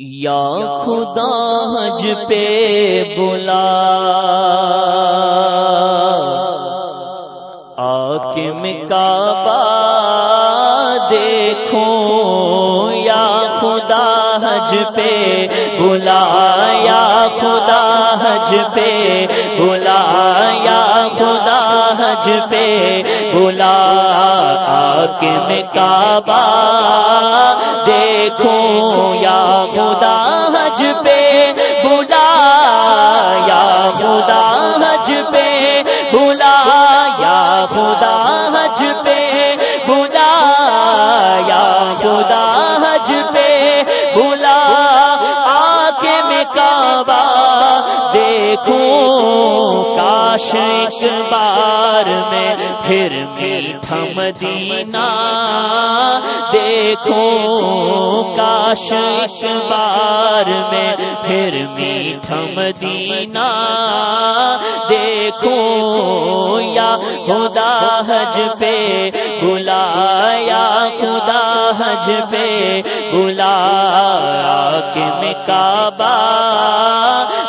یا خدا حج پہ بلا۔ آکم کعبہ دیکھو یا خدا حج پہ بلا۔ یا خدا حج پہ بلا۔ یا خدا حج پہ بلا۔ آکم کعبہ دیکھو یا خدا حج پہ بلا یا خدا حج پہ بلا یا خدا حج پہ بلا یا خدا حج پہ بلا آ کے میں کعبہ دیکھوں کاش ایک بار میں پھر میٹھا مدینہ۔ دیکھو کاش بار میں پھر میٹھا مدینہ دیکھو یا خدا حج پہ بلا یا خدا حج پہ بلا کہ میں کعبہ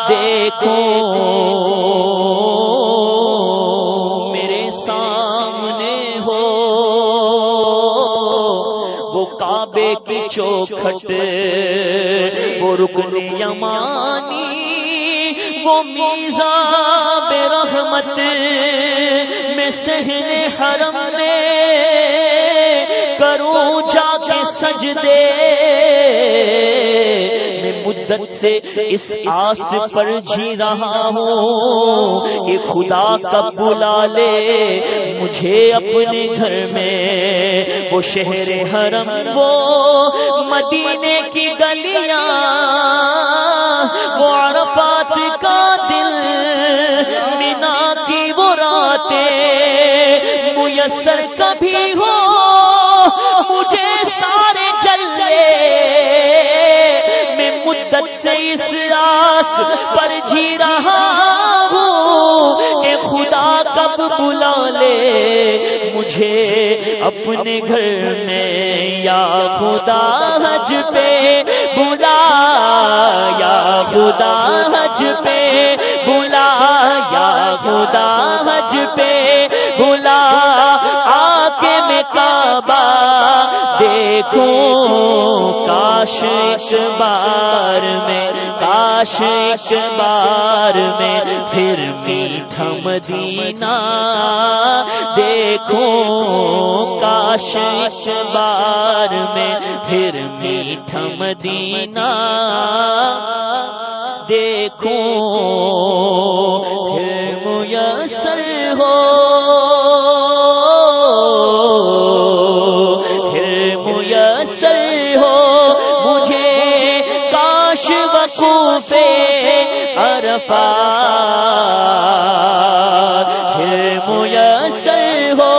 دیکھوں چوکھٹ وہ رکن یمانی، وہ میزا بے رحمت میں سہن حرم میں کروں جا کے سجدے۔ مدت سے اس آس پر جی رہا ہوں کہ خدا کب بلا لے مجھے اپنے گھر میں وہ شہر حرم وہ مدینے کی گلیاں وہ عرفات کا دل مینا کی وہ راتیں میسر کبھی ہو سے اس راس پر جی رہا ہوں کہ خدا کب بلا لے مجھے اپنے گھر میں یا خدا حج پہ بلا، یا خدا حج پہ دیکھوں کاش بار میں، کاش بار میں پھر میٹھا مدینہ دیکھوں کاش بار میں پھر میٹھا مدینہ۔ دیکھوں پھر میسر ہو عرفا پھر میسر ہو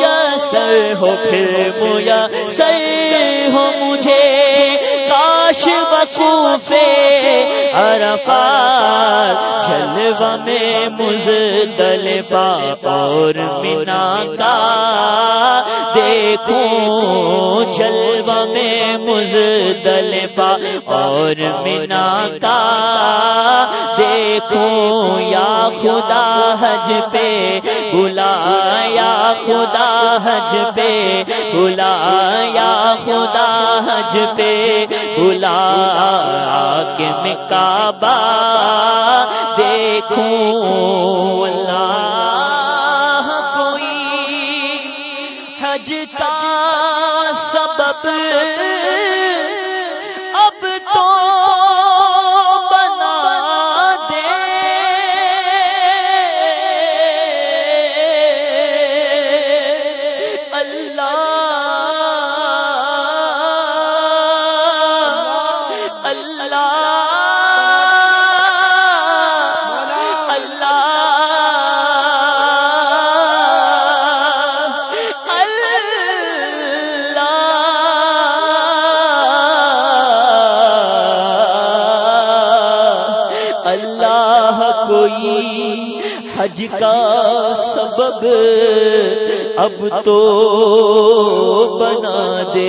میسر ہو، پھر میسر ہو مجھے کاش وقوف عرفا جلوہ میں مزدلفہ اور منا کا دیکھوں، جلوہ میں مزدلفہ اور منا کا دیکھوں یا خدا حج پہ بلا یا خدا حج پہ بلا یا خدا حج پہ بلا کے میں کعبہ دیکھوں حج کا سبب اب تو بنا دے۔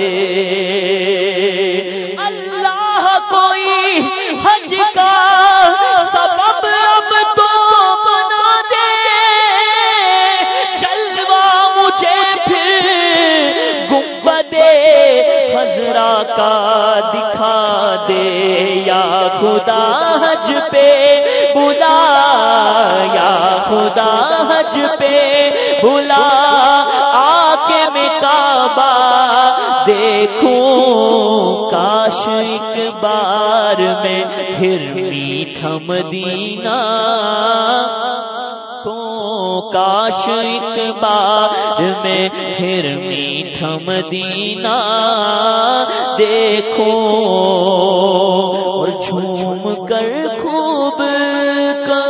اللہ کو حج کا سبب اب تو بنا دے۔ چلوا مجھے پھر گنبدے حضرا کا دکھا دے۔ یا خدا حج پہ بلا آ کے میں دیکھوں کاش ایک بار میں پھر میٹھا مدینہ کو کاش ایک بار میں پھر میٹھا مدینہ دیکھوں اور جھوم کر خوب کروں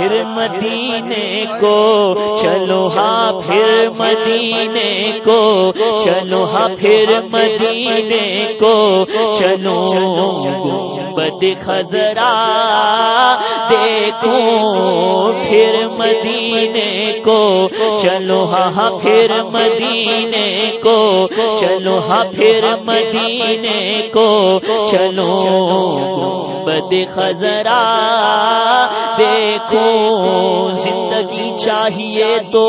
پھر مدینے کو چلو ہاں پھر مدینے کو چلو ہاں پھر مدینے کو چلو بد خزرا دیکھو پھر مدینے کو چلو ہاں, ہاں پھر مدینے کو چلو ہاں پھر مدینے کو چلو بد خزرا دیکھو، زندگی چاہیے تو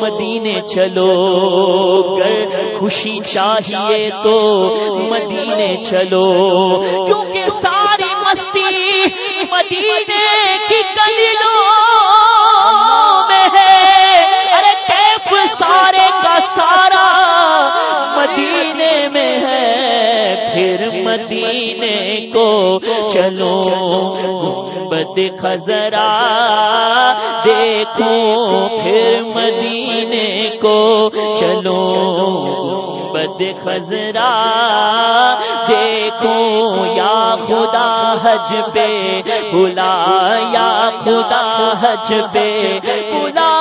مدینے چلو گر خوشی چاہیے تو مدینے چلو۔ کیونکہ ساری مستی چلو بد خزرا دیکھو پھر مدینے کو چلو بد خزرا دیکھو یا خدا حج پہ بلا یا خدا حج پہ بلا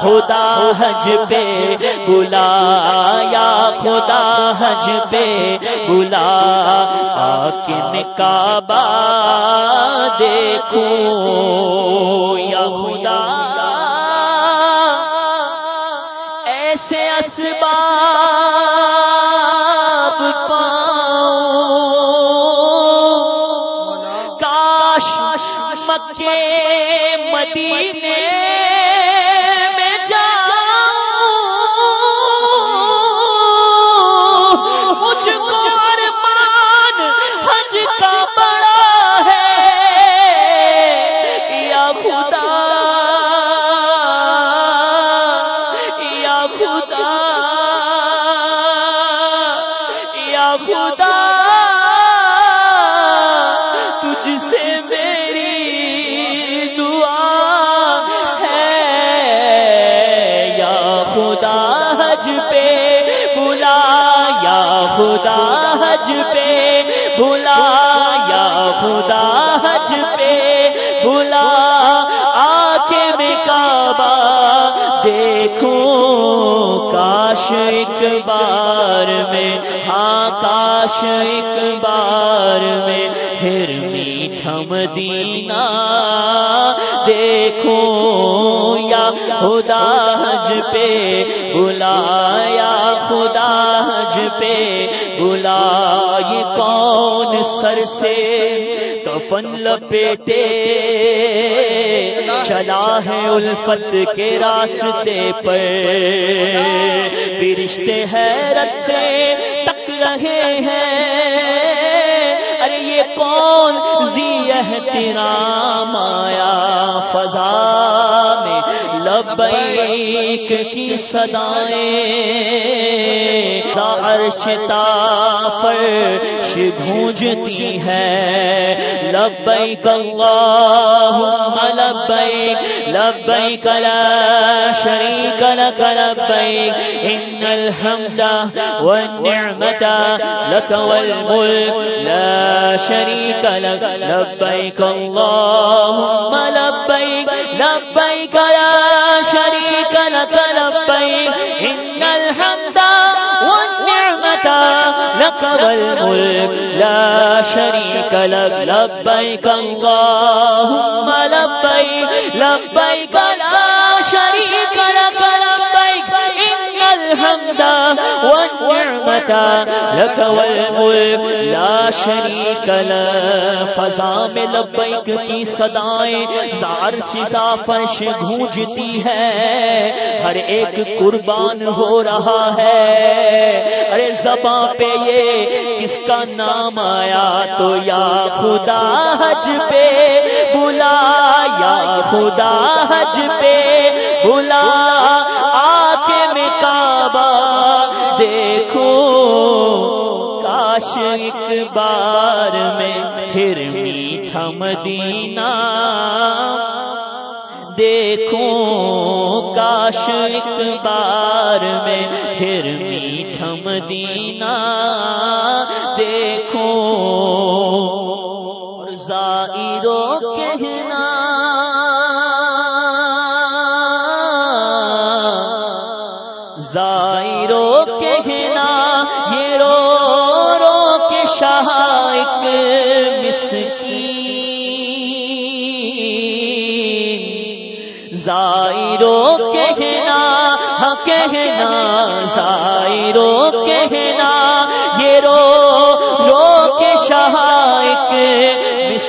خدا حج پہ بلا حج پہ بلا آ کے کعبہ دیکھو، یا خدا۔ ایسے اسباب پاؤ کاش مکے، مدینے خدا حج پہ بھلا آ کے میں کعبہ دیکھوں، کاش ایک بار میں ہاں کاش ایک بار میں پھر میٹھا مدینہ دیکھو یا خدا حج پہ بلایا خدا حج پہ بلا سر سے کفن لپیٹے چلا ہے الفت کے راستے پر۔ فرشتے حیرت سے تک رہے ہیں۔ ارے یہ کون زی احترام آیا فضا میں لبیک کی صدائیں عرشتا فرش گونجتی ہے۔ لبیک اللہم لبیک لبیک لا شریک لک لبیک، ان الحمد والنعمت لک والملک لا شریک لک، لبیک اللہم لبیک لبیک لا شریک لک، لبیک لك والملك لا شريك لك لبيك اللهم لبيك لبيك لا شريك لك. والنعمة لك والملك لا شريك لك فضا میں لبیک کی صدائیں، زار چتا فرش گونجتی ہے۔ ہر ایک قربان ہو رہا ہے۔ ارے زباں پہ یہ کس کا نام آیا؟ تو یا خدا حج پہ بلا، یا خدا حج پہ بلا۔ آ کے میں کعبہ، دیکھو کاش ایک بار میں پھر میٹھا مدینہ۔ دیکھوں کاش ایک بار میں پھر میٹھا مدینہ۔ دیکھوں زائرو کہنا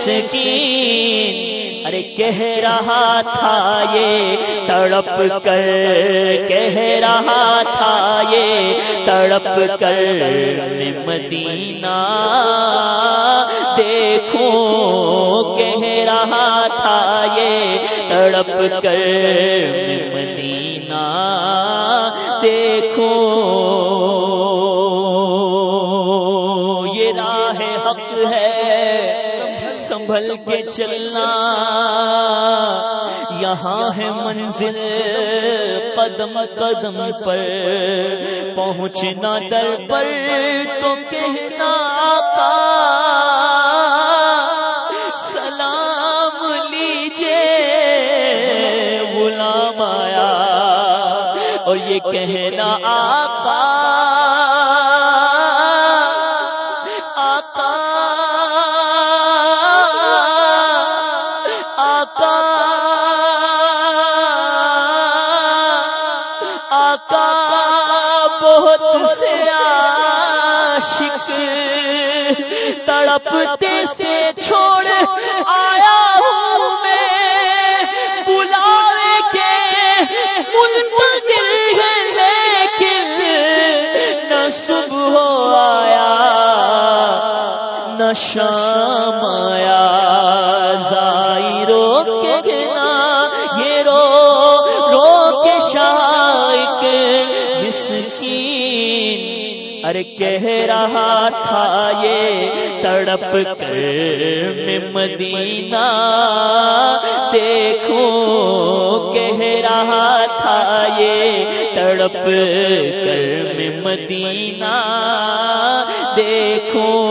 مسکین ارے کہہ رہا تھا یہ، تڑپ کر، کہہ رہا تھا یہ، تڑپ کر میں مدینہ۔ دیکھوں کہہ رہا تھا یہ، تڑپ کر میں مدینہ۔ دیکھوں سنبھل کے چلنا یہاں ہے منزل قدم قدم پر۔ پہنچنا در پر تو کہنا آقا۔ سلام لیجے غلام آیا۔ اور یہ کہنا آقا۔ عاشق تڑپتے سے چھوڑ آیا ہوں میں بلاوے کے منتظر ہے لیکن نہ صبح آیا، نہ شام آیا۔ ارے کہہ رہا تھا یہ تڑپ کر میں مدینہ۔ دیکھو، کہہ رہا تھا یہ تڑپ کر میں مدینہ۔ دیکھو،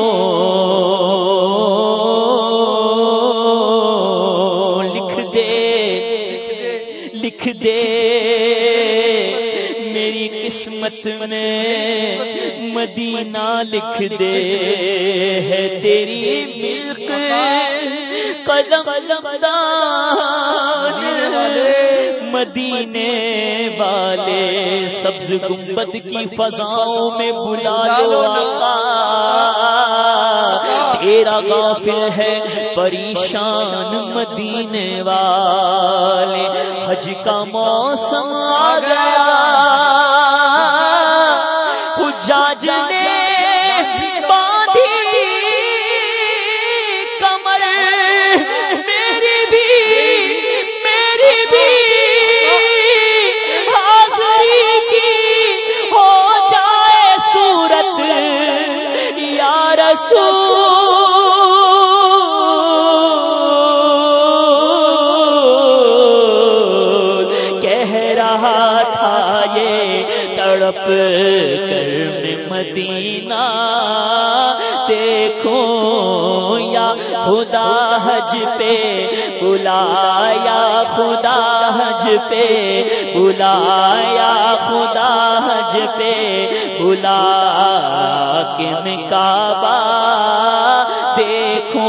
لکھ دے لکھ دے۔ قسمت میں مدینہ لکھ دے ہے تیری ملک قدم مدینے والے سبز گنبد کی فضاؤں میں بلا لو تیرا غافل ہے پریشان مدینے والے حج کا موسم آ گیا جانے خدا حج پہ بلایا، خدا حج پہ بلایا، خدا حج پہ بلا کے کعبہ دیکھو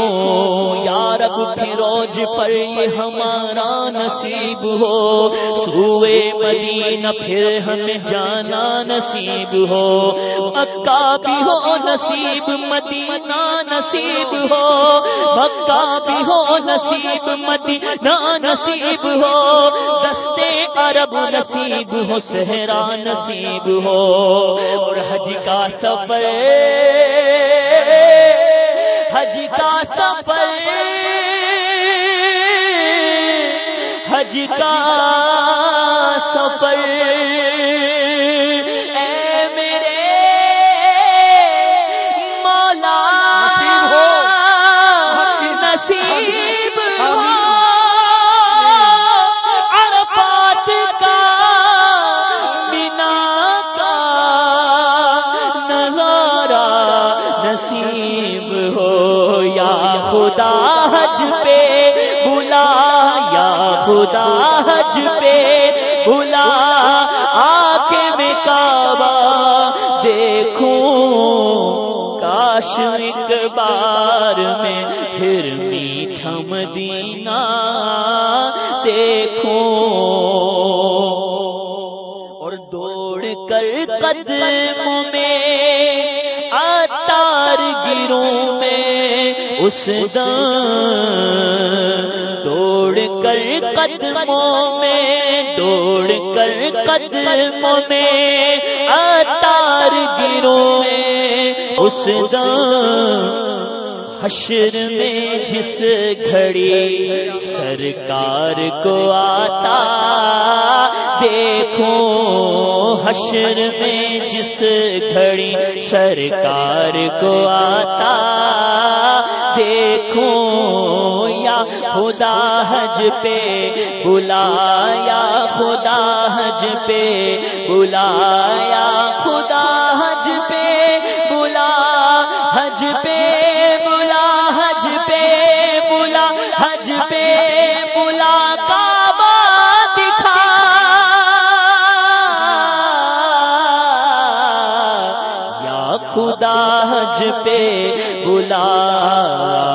رب فروج پر یہ ہمارا نصیب ہو۔ سوئے مدینہ پھر ہمیں جانا نصیب ہو۔ مکہ بھی ہو نصیب، مدینہ نصیب ہو۔ مکہ بھی ہو نصیب، مدینہ نصیب ہو۔ دستے عرب نصیب ہو، صحرا نصیب ہو۔ اور حج کا سفر، حج کا سفر۔ حج کا سفر خدا حج پہ بلا آ کے میں کعبہ دیکھوں۔ کاش ایک بار میں پھر میٹھا مدینہ دیکھوں۔ اور دوڑ کر قدموں میں، آتار گروں میں، اس دوڑ کر قدموں میں دوڑ کر قدموں میں آتار گروں میں اس حشر میں جس گھڑی سرکار کو آتا دیکھو حشر میں جس گھڑی سرکار کو آتا دیکھو یا خدا حج پہ، بلایا خدا حج پہ، بلایا خدا حج پہ، بلا حج پہ، بلا حج پہ، بلا حج پہ، بلا کعبہ دکھا۔ یا خدا حج پہ بلا